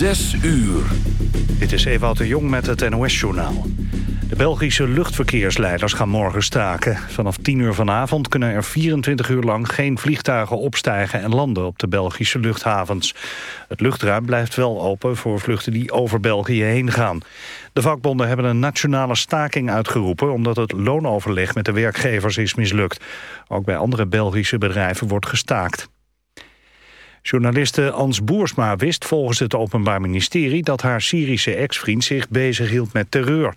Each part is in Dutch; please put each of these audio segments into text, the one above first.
Zes uur. Dit is Ewout de Jong met het NOS-journaal. De Belgische luchtverkeersleiders gaan morgen staken. Vanaf 10 uur vanavond kunnen er 24 uur lang geen vliegtuigen opstijgen en landen op de Belgische luchthavens. Het luchtruim blijft wel open voor vluchten die over België heen gaan. De vakbonden hebben een nationale staking uitgeroepen omdat het loonoverleg met de werkgevers is mislukt. Ook bij andere Belgische bedrijven wordt gestaakt. Journaliste Ans Boersma wist volgens het Openbaar Ministerie... dat haar Syrische ex-vriend zich bezighield met terreur.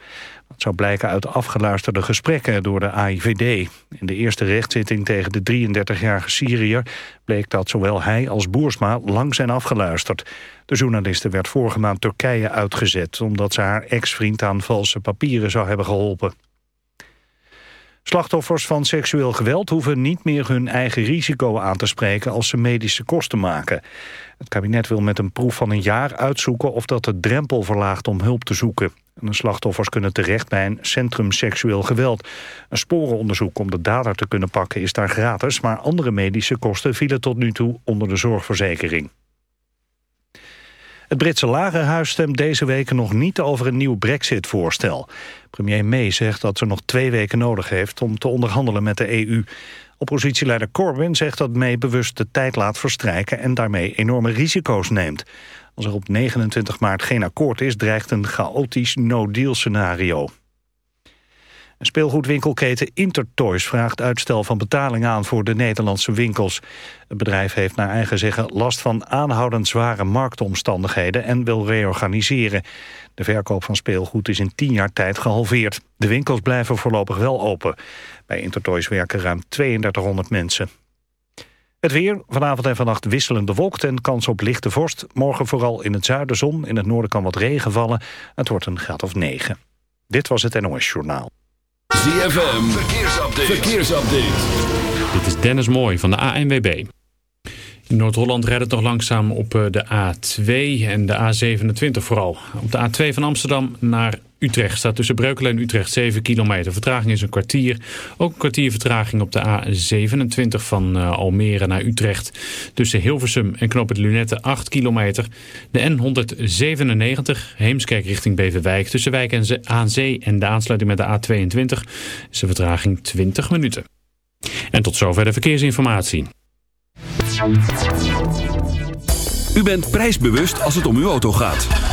Dat zou blijken uit afgeluisterde gesprekken door de AIVD. In de eerste rechtszitting tegen de 33-jarige Syriër... bleek dat zowel hij als Boersma lang zijn afgeluisterd. De journaliste werd vorige maand Turkije uitgezet... omdat ze haar ex-vriend aan valse papieren zou hebben geholpen. Slachtoffers van seksueel geweld hoeven niet meer hun eigen risico aan te spreken als ze medische kosten maken. Het kabinet wil met een proef van een jaar uitzoeken of dat de drempel verlaagt om hulp te zoeken. En de slachtoffers kunnen terecht bij een centrum seksueel geweld. Een sporenonderzoek om de dader te kunnen pakken is daar gratis, maar andere medische kosten vielen tot nu toe onder de zorgverzekering. Het Britse lagerhuis stemt deze week nog niet over een nieuw brexit-voorstel. Premier May zegt dat ze nog twee weken nodig heeft om te onderhandelen met de EU. Oppositieleider Corbyn zegt dat May bewust de tijd laat verstrijken... en daarmee enorme risico's neemt. Als er op 29 maart geen akkoord is, dreigt een chaotisch no-deal scenario. Speelgoedwinkelketen Intertoys vraagt uitstel van betaling aan voor de Nederlandse winkels. Het bedrijf heeft naar eigen zeggen last van aanhoudend zware marktomstandigheden en wil reorganiseren. De verkoop van speelgoed is in tien jaar tijd gehalveerd. De winkels blijven voorlopig wel open. Bij Intertoys werken ruim 3200 mensen. Het weer, vanavond en vannacht wisselend bewolkt en kans op lichte vorst. Morgen vooral in het zuiden zon, in het noorden kan wat regen vallen. Het wordt een graad of 9. Dit was het NOS Journaal. ZFM, verkeersupdate. verkeersupdate. Dit is Dennis Mooi van de ANWB. In Noord-Holland rijdt het nog langzaam op eh, de A2 en de A27 vooral. Op de A2 van Amsterdam naar Utrecht staat tussen Breukelen en Utrecht 7 kilometer. Vertraging is een kwartier. Ook een kwartier vertraging op de A27 van uh, Almere naar Utrecht. Tussen Hilversum en Knoop het Lunette 8 kilometer. De N197 Heemskerk richting Beverwijk. Tussen Wijk en aan Zee en de aansluiting met de A22 is de vertraging 20 minuten. En tot zover de verkeersinformatie. U bent prijsbewust als het om uw auto gaat.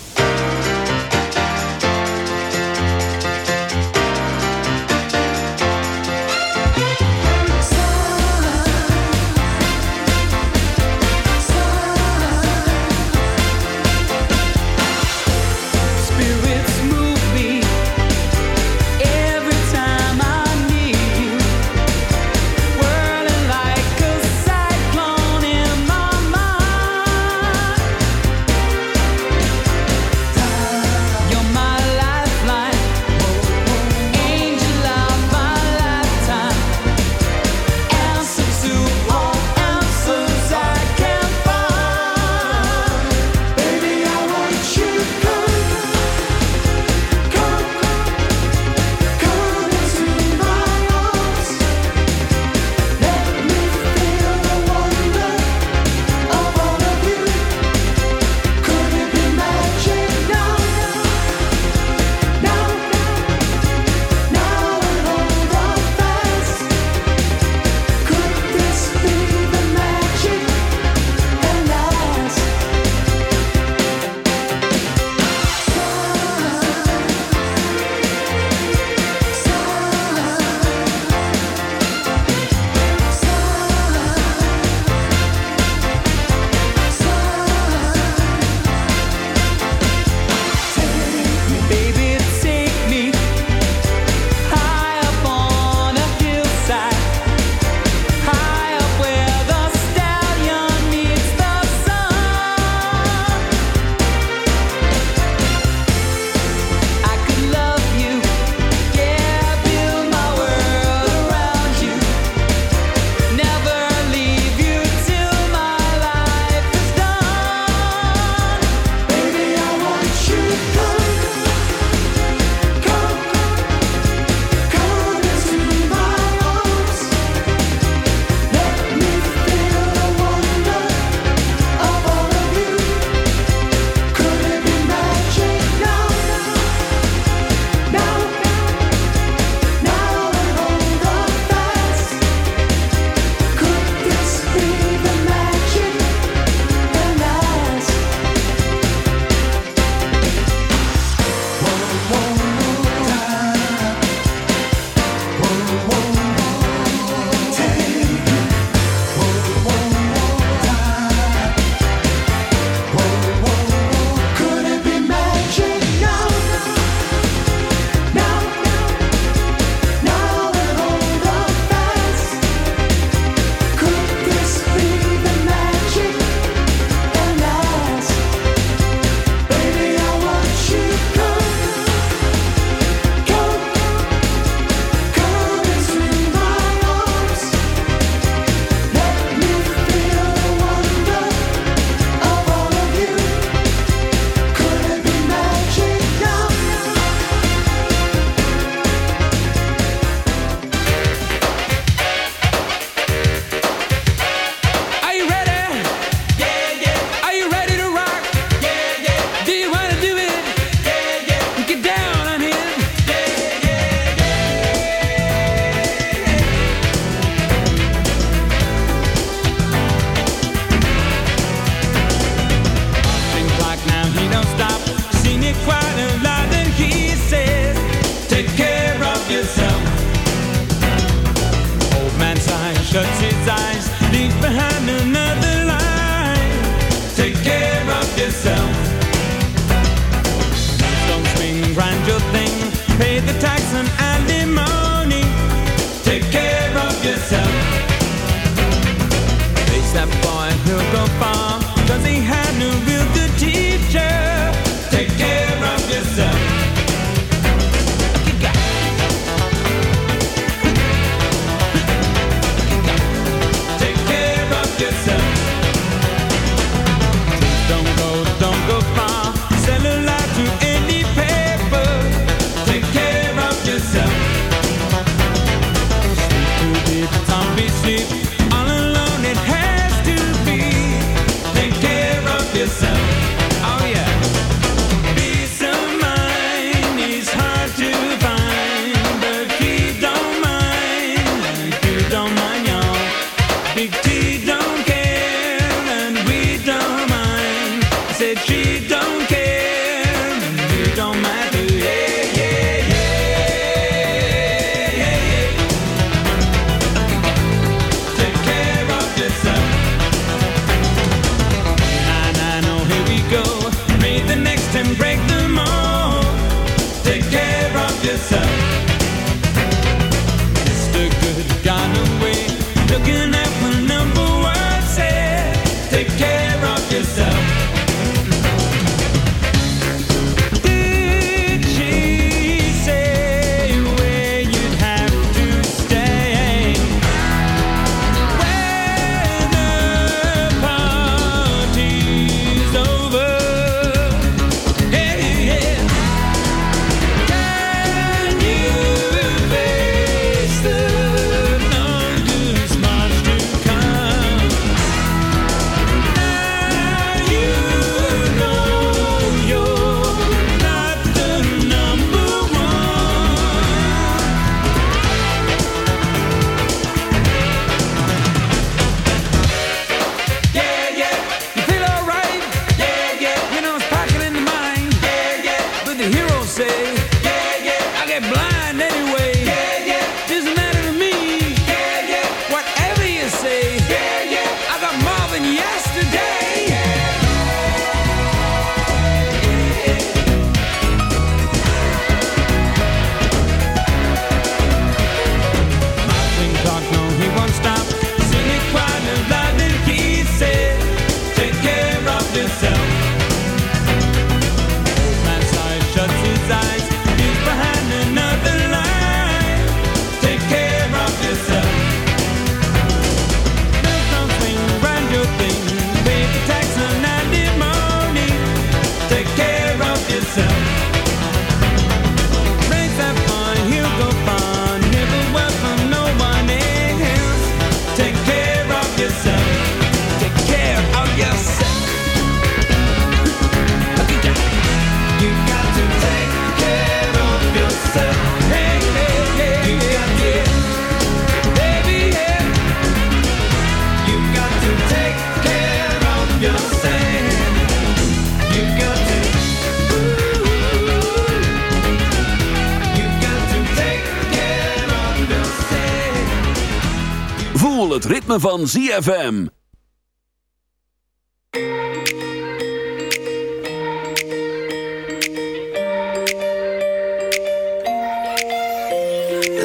ritme van ZFM.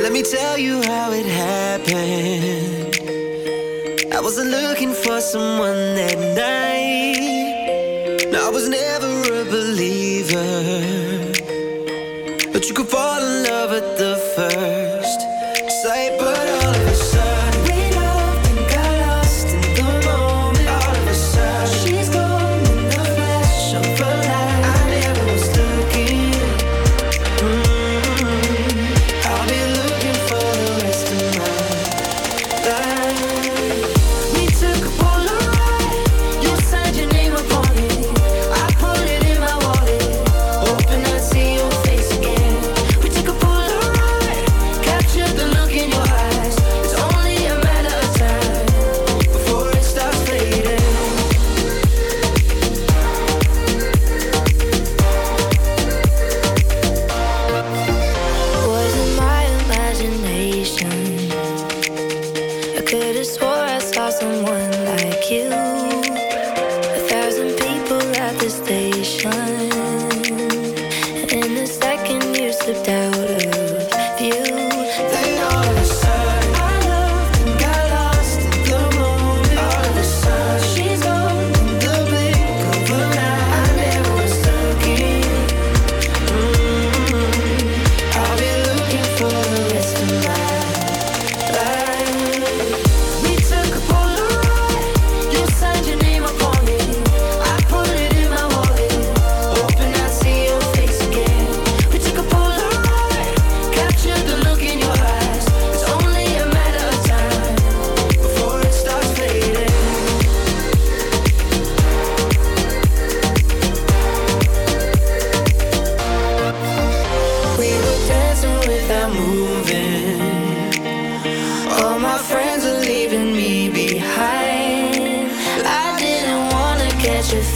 Let me tell you how it happened. I wasn't looking for someone that night.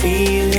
feel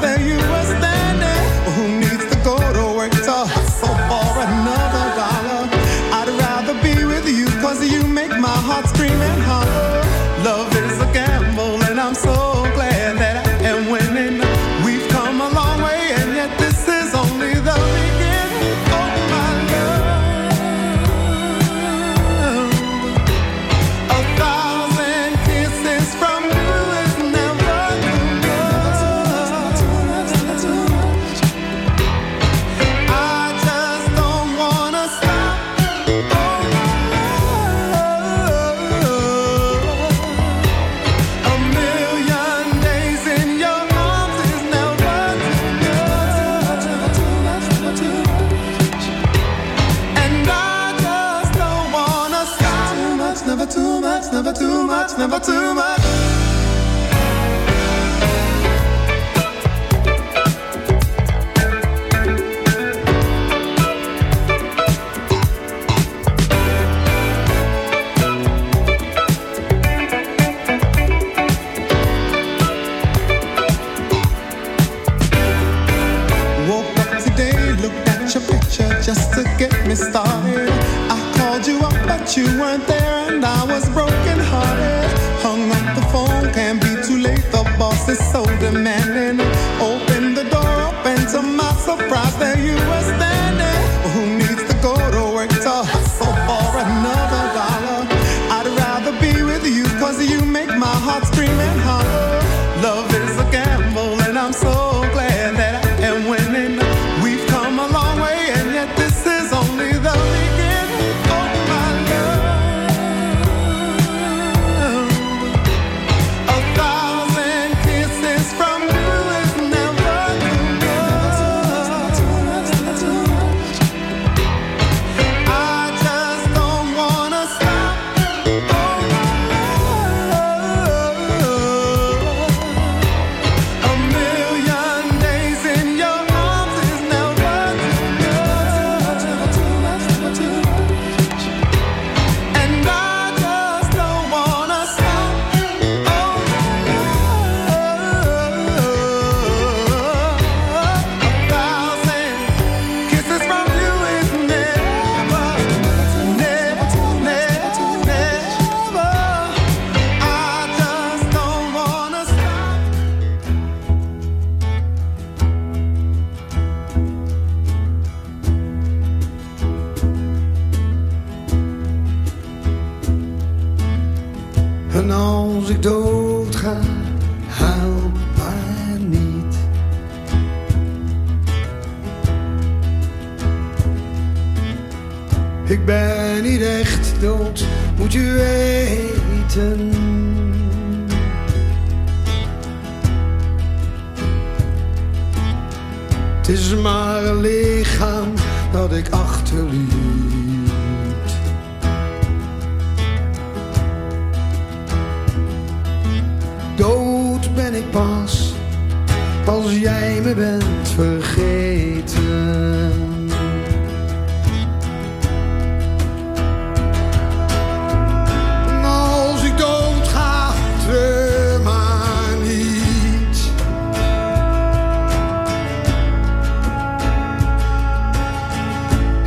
that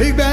Ik ben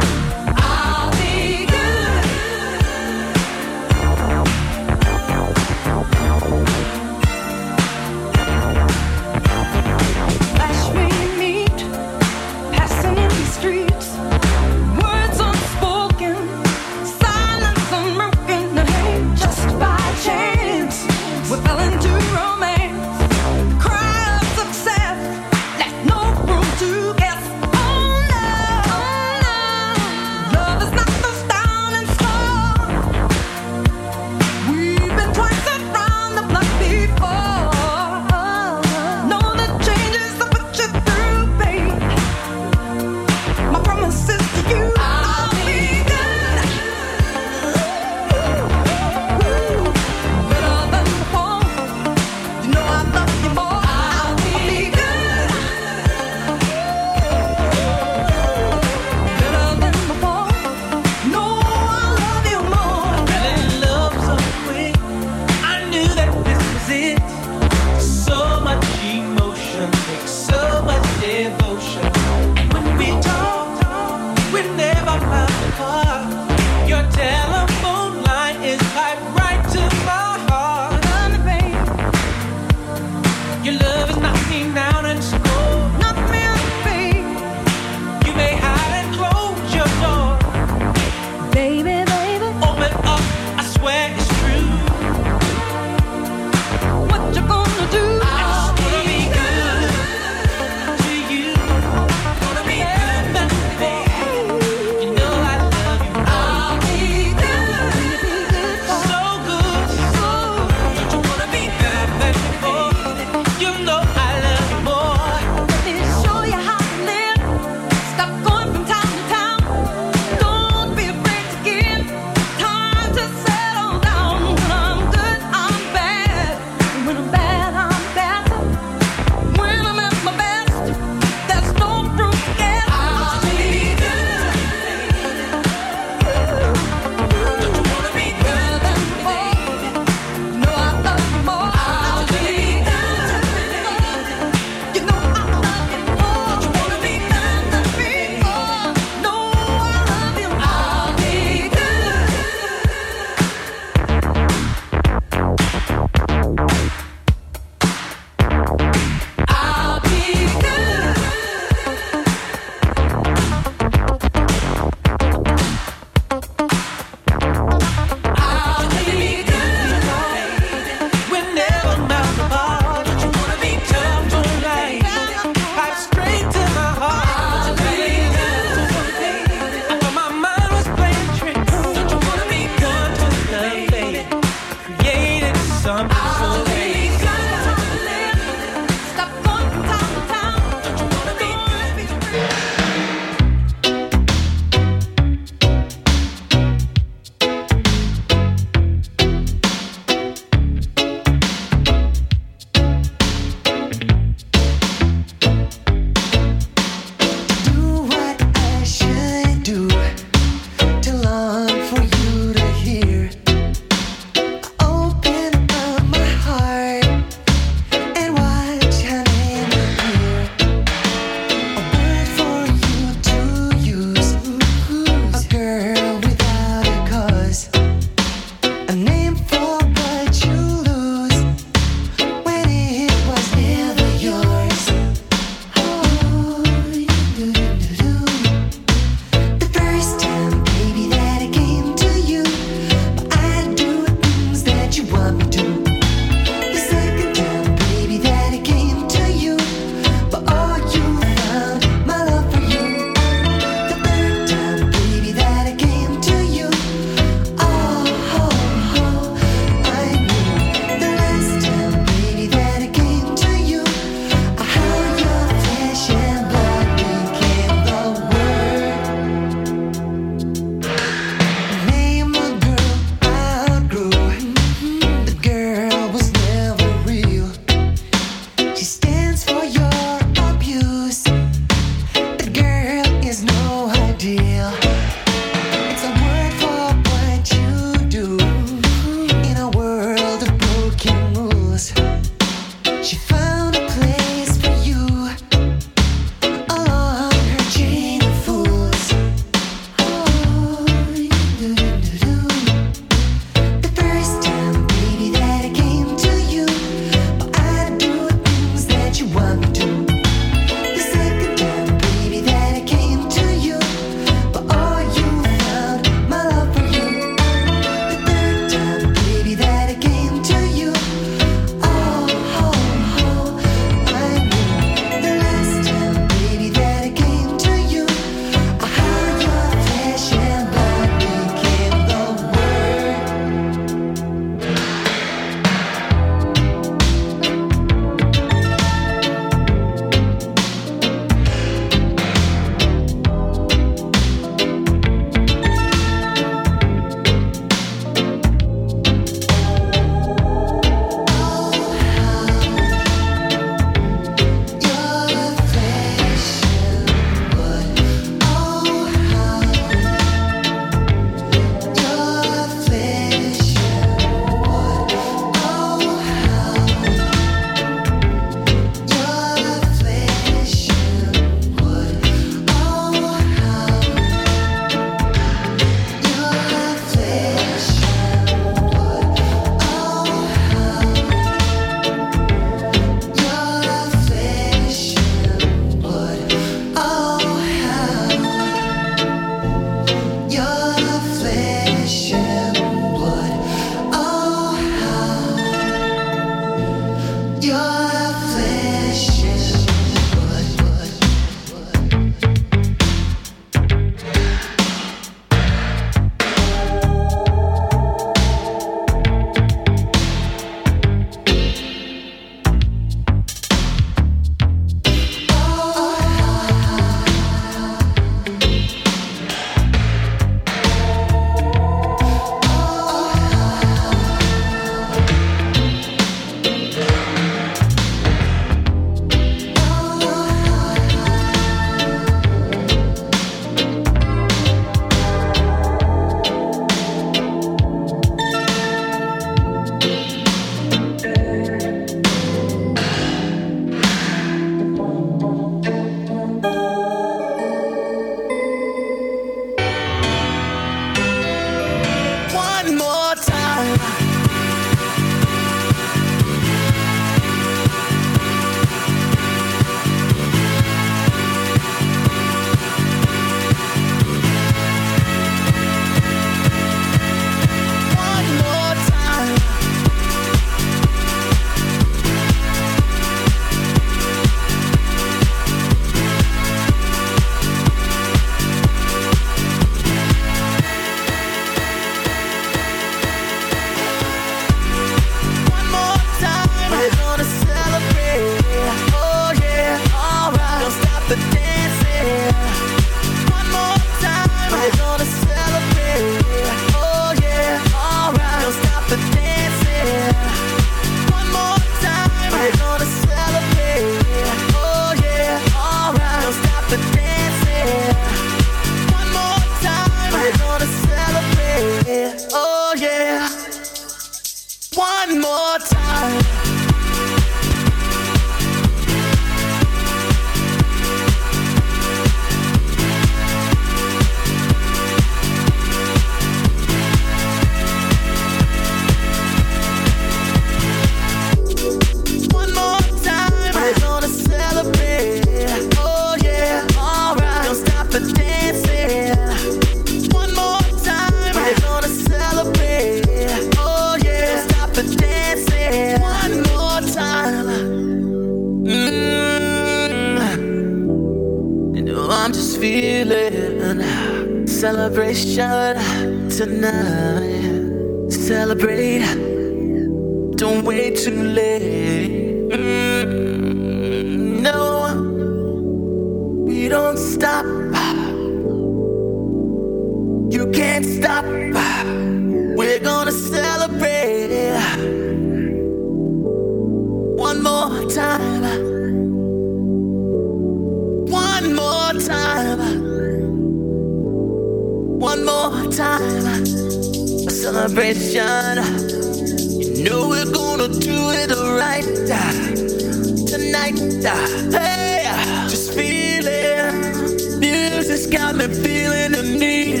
Feeling the need.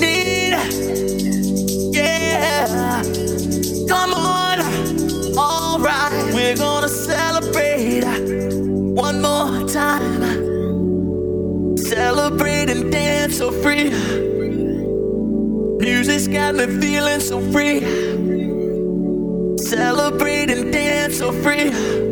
Need. Yeah. Come on. All right. We're gonna celebrate one more time. Celebrate and dance so free. Music's got me feeling so free. Celebrate and dance so free.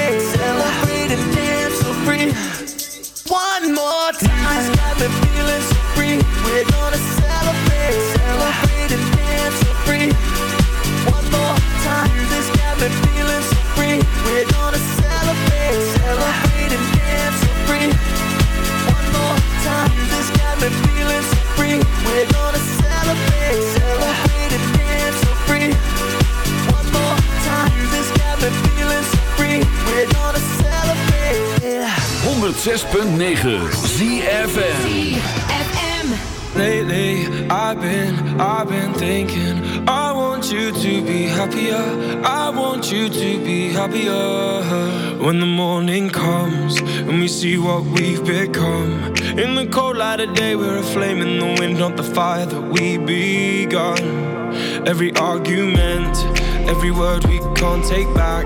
free. One more time. Got me feeling so free. We're 106.9 ZFM. Lately, I've been, I've been thinking. I want you to be happier. I want you to be happier. When the morning comes and we see what we've become. In the cold light of day, we're a flame in the wind, not the fire that we begun. Every argument, every word we can't take back.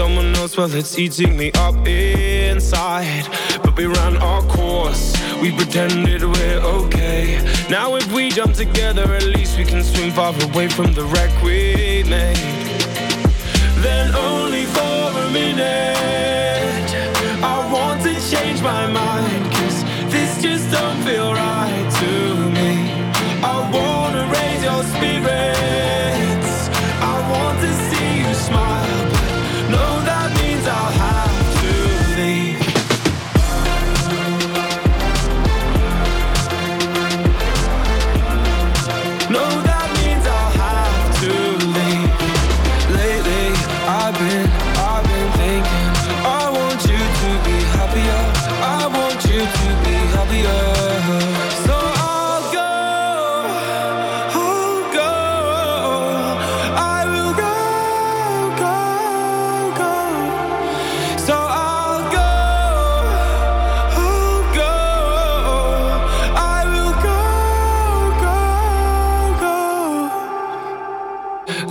Someone else, well, it's eating me up inside. But we ran our course. We pretended we're okay. Now if we jump together, at least we can swim far away from the wreck we made then only for a minute. I want to change my mind,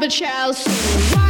but shall soon.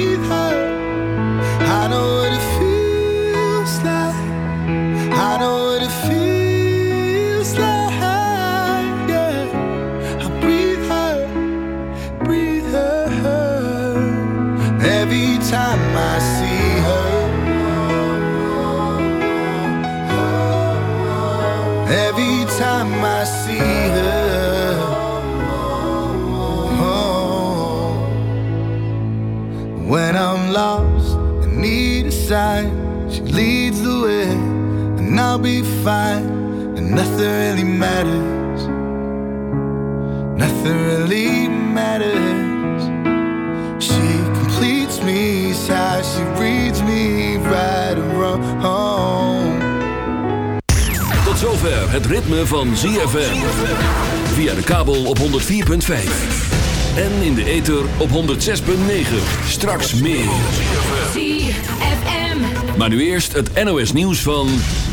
I'll be fine, and nothing really matters. Nothing really matters. She completes me, sighs, she reads me right and wrong. Tot zover het ritme van ZFM. Via de kabel op 104.5. En in de ether op 106.9. Straks meer. ZFM. Maar nu eerst het NOS nieuws van...